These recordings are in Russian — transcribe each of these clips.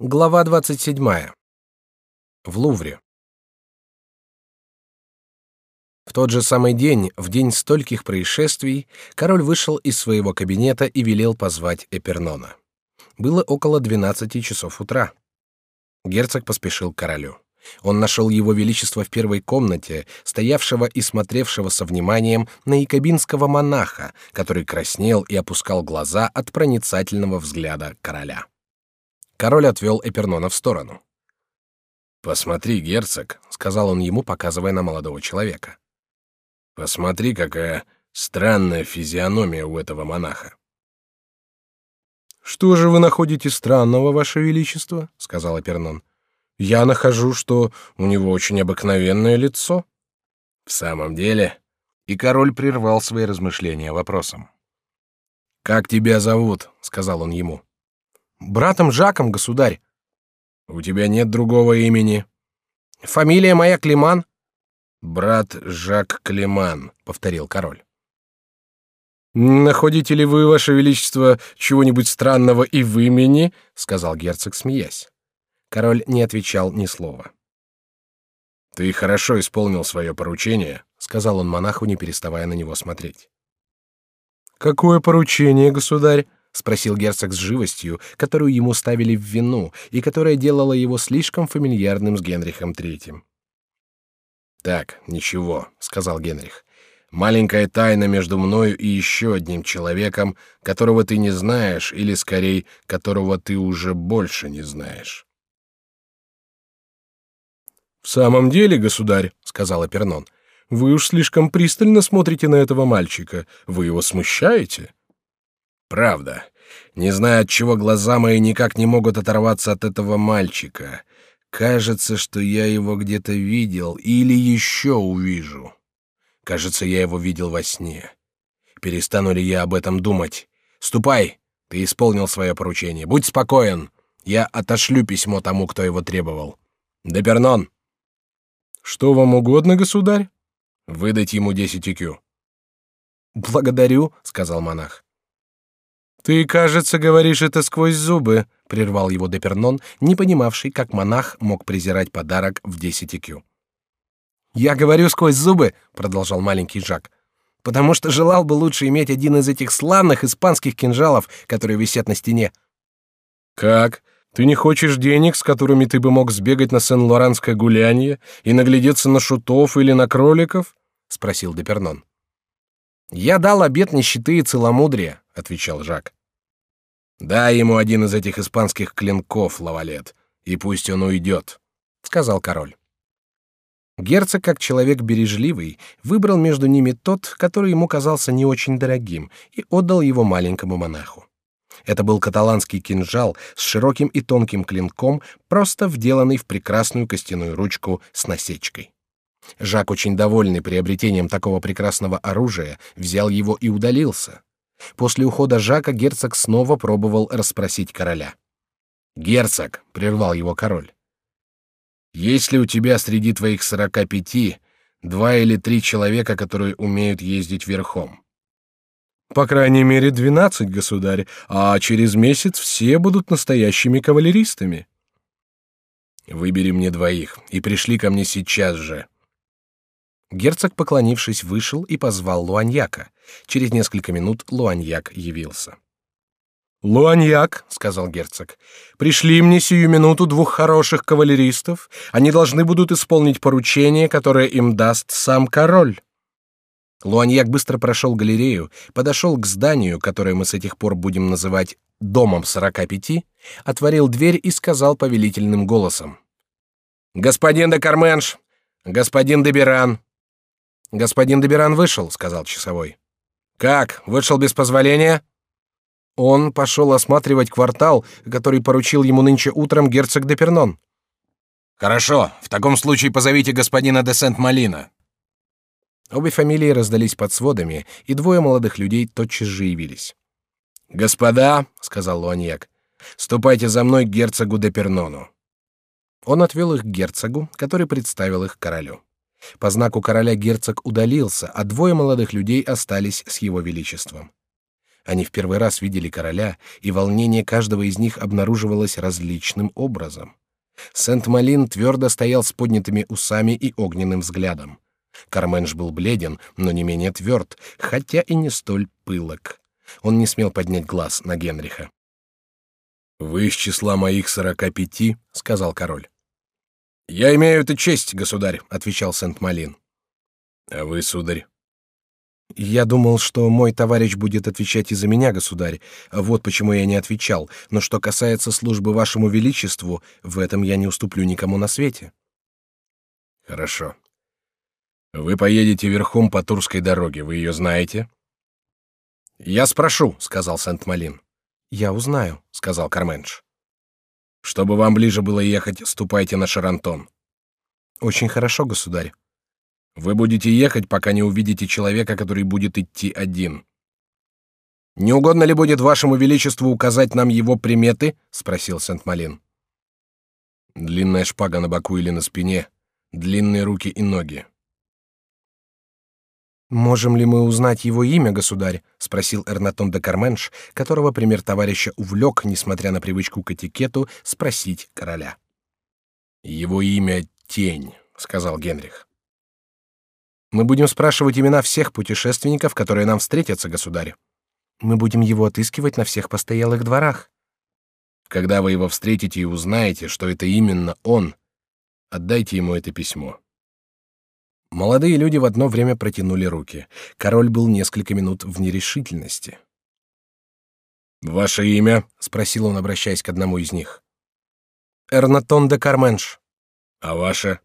Глава 27. В Лувре. В тот же самый день, в день стольких происшествий, король вышел из своего кабинета и велел позвать Эпернона. Было около двенадцати часов утра. Герцог поспешил к королю. Он нашел его величество в первой комнате, стоявшего и смотревшего со вниманием на якобинского монаха, который краснел и опускал глаза от проницательного взгляда короля. Король отвел Эпернона в сторону. Посмотри, герцог, сказал он ему, показывая на молодого человека. Посмотри, какая странная физиономия у этого монаха. Что же вы находите странного, ваше величество? сказал Эпернон. Я нахожу, что у него очень обыкновенное лицо. В самом деле, и король прервал свои размышления вопросом. Как тебя зовут? сказал он ему. Братом Жаком, государь. У тебя нет другого имени. Фамилия моя Климан. Брат Жак Климан, повторил король. Находите ли вы, ваше величество, чего-нибудь странного и в имени? сказал герцог, смеясь. Король не отвечал ни слова. Ты хорошо исполнил свое поручение, сказал он монаху, не переставая на него смотреть. Какое поручение, государь? Спросил герцог с живостью, которую ему ставили в вину и которая делала его слишком фамильярным с Генрихом III. Так, ничего, сказал Генрих. Маленькая тайна между мною и еще одним человеком, которого ты не знаешь, или скорее, которого ты уже больше не знаешь. В самом деле, государь, сказал Пернон, вы уж слишком пристально смотрите на этого мальчика. Вы его смущаете? Правда. Не знаю, от чего глаза мои никак не могут оторваться от этого мальчика. Кажется, что я его где-то видел или еще увижу. Кажется, я его видел во сне. Перестану ли я об этом думать? Ступай, ты исполнил свое поручение. Будь спокоен. Я отошлю письмо тому, кто его требовал. Депернон. Что вам угодно, государь? Выдать ему десять икю. Благодарю, сказал монах. Ты, кажется, говоришь это сквозь зубы, прервал его Депернон, не понимавший, как монах мог презирать подарок в десять икю. Я говорю сквозь зубы, продолжал маленький Жак, потому что желал бы лучше иметь один из этих славных испанских кинжалов, которые висят на стене. Как? Ты не хочешь денег, с которыми ты бы мог сбегать на Сен-Лоранское гулянье и наглядеться на шутов или на кроликов? спросил Депернон. Я дал обет нищеты и целомудрия, отвечал Жак. Дай ему один из этих испанских клинков, Лавалет, и пусть он уйдет, сказал король. Герцог, как человек бережливый, выбрал между ними тот, который ему казался не очень дорогим, и отдал его маленькому монаху. Это был каталанский кинжал с широким и тонким клинком, просто вделанный в прекрасную костяную ручку с насечкой. Жак, очень довольный приобретением такого прекрасного оружия, взял его и удалился. После ухода Жака герцог снова пробовал расспросить короля. Герцог, прервал его король. Есть ли у тебя среди твоих сорока пяти два или три человека, которые умеют ездить верхом? По крайней мере двенадцать, государь, а через месяц все будут настоящими кавалеристами. Выбери мне двоих и пришли ко мне сейчас же. Герцог, поклонившись, вышел и позвал Луаньяка. Через несколько минут Луаньяк явился. «Луаньяк», — сказал герцог, — «пришли мне сию минуту двух хороших кавалеристов. Они должны будут исполнить поручение, которое им даст сам король». Луаньяк быстро прошел галерею, подошел к зданию, которое мы с этих пор будем называть «домом сорока пяти», отворил дверь и сказал повелительным голосом. «Господин де Карменш! Господин де Беран! Господин Дебиран вышел, сказал часовой. Как? Вышел без позволения? Он пошел осматривать квартал, который поручил ему нынче утром герцог де Пернон. Хорошо, в таком случае позовите господина де Сент-Малина. Обе фамилии раздались под сводами, и двое молодых людей тотчас же явились. Господа, сказал Луаньяк, ступайте за мной к герцогу де Пернону. Он отвел их к герцогу, который представил их королю. По знаку короля герцог удалился, а двое молодых людей остались с его величеством. Они в первый раз видели короля, и волнение каждого из них обнаруживалось различным образом. Сент-Малин твердо стоял с поднятыми усами и огненным взглядом. Карменш был бледен, но не менее тверд, хотя и не столь пылок. Он не смел поднять глаз на Генриха. «Вы из числа моих сорока пяти», — сказал король. «Я имею эту честь, государь», — отвечал Сент-Малин. «А вы, сударь?» «Я думал, что мой товарищ будет отвечать и за меня, государь. Вот почему я не отвечал. Но что касается службы вашему величеству, в этом я не уступлю никому на свете». «Хорошо. Вы поедете верхом по Турской дороге. Вы ее знаете?» «Я спрошу», — сказал Сент-Малин. Я узнаю, сказал Карменш. Чтобы вам ближе было ехать, ступайте на Шарантон. Очень хорошо, государь. Вы будете ехать, пока не увидите человека, который будет идти один. Не угодно ли будет вашему величеству указать нам его приметы? спросил Сент-Малин. Длинная шпага на боку или на спине, длинные руки и ноги. Можем ли мы узнать его имя, государь? спросил Эрнатон де Карменш, которого пример товарища увлек, несмотря на привычку к этикету, спросить короля. Его имя Тень, сказал Генрих. Мы будем спрашивать имена всех путешественников, которые нам встретятся, государь. Мы будем его отыскивать на всех постоялых дворах. Когда вы его встретите и узнаете, что это именно он, отдайте ему это письмо. Молодые люди в одно время протянули руки. Король был несколько минут в нерешительности. «Ваше имя?» — спросил он, обращаясь к одному из них. «Эрнатон де Карменш». «А ваше?»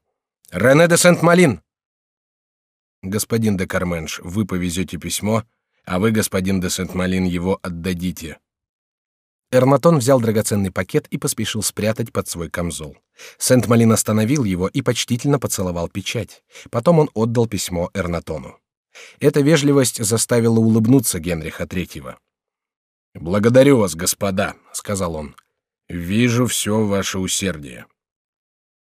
«Рене де Сент-Малин». «Господин де Карменш, вы повезете письмо, а вы, господин де Сент-Малин, его отдадите. Эрнатон взял драгоценный пакет и поспешил спрятать под свой камзол. Сент-Малин остановил его и почтительно поцеловал печать. Потом он отдал письмо Эрнатону. Эта вежливость заставила улыбнуться Генриха Третьего. «Благодарю вас, господа», — сказал он. «Вижу все ваше усердие».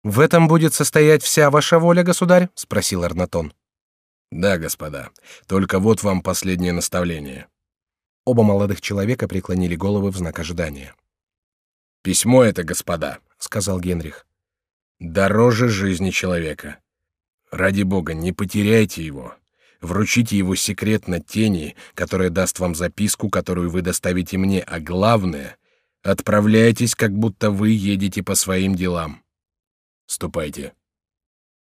«В этом будет состоять вся ваша воля, государь?» — спросил Эрнатон. «Да, господа. Только вот вам последнее наставление. Оба молодых человека преклонили головы в знак ожидания. «Письмо это, господа», — сказал Генрих. «Дороже жизни человека. Ради бога, не потеряйте его. Вручите его секретно тени, которая даст вам записку, которую вы доставите мне, а главное — отправляйтесь, как будто вы едете по своим делам. Ступайте».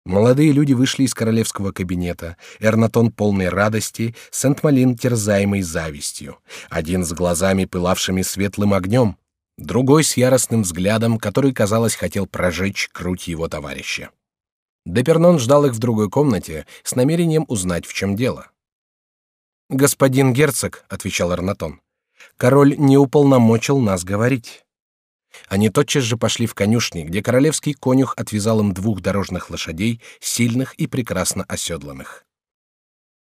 Молодые люди вышли из королевского кабинета. Эрнатон полный радости, Сент-Малин терзаемый завистью. Один с глазами пылавшими светлым огнем, другой с яростным взглядом, который, казалось, хотел прожечь грудь его товарища. Депернон ждал их в другой комнате с намерением узнать, в чем дело. «Господин герцог», — отвечал Эрнатон, — «король не уполномочил нас говорить». Они тотчас же пошли в конюшни, где королевский конюх отвязал им двух дорожных лошадей, сильных и прекрасно оседланных.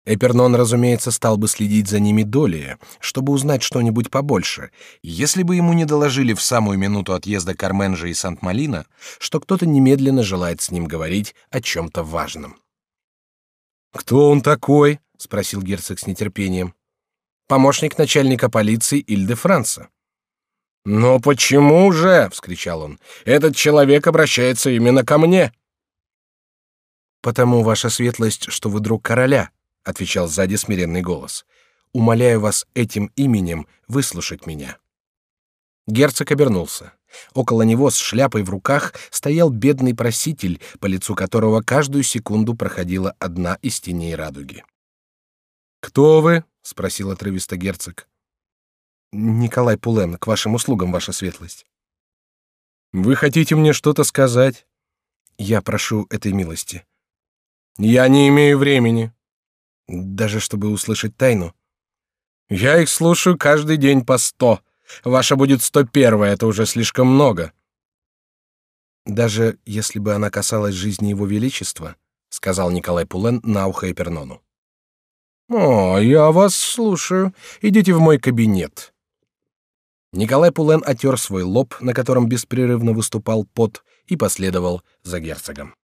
Эпернон, разумеется, стал бы следить за ними долее, чтобы узнать что-нибудь побольше, если бы ему не доложили в самую минуту отъезда Карменжа и Сант-Малина, что кто-то немедленно желает с ним говорить о чем-то важном. «Кто он такой?» — спросил герцог с нетерпением. «Помощник начальника полиции Иль-де-Франца». «Но почему же?» — вскричал он. «Этот человек обращается именно ко мне». «Потому, ваша светлость, что вы друг короля», — отвечал сзади смиренный голос. «Умоляю вас этим именем выслушать меня». Герцог обернулся. Около него с шляпой в руках стоял бедный проситель, по лицу которого каждую секунду проходила одна из теней радуги. «Кто вы?» — спросил отрывисто герцог. Николай Пулен, к вашим услугам, ваша светлость. Вы хотите мне что-то сказать? Я прошу этой милости. Я не имею времени. Даже чтобы услышать тайну. Я их слушаю каждый день по сто. Ваша будет сто первая, это уже слишком много. Даже если бы она касалась жизни его величества, сказал Николай Пулен на ухо Эпернону. О, я вас слушаю. Идите в мой кабинет. Николай Пулен отер свой лоб, на котором беспрерывно выступал пот, и последовал за герцогом.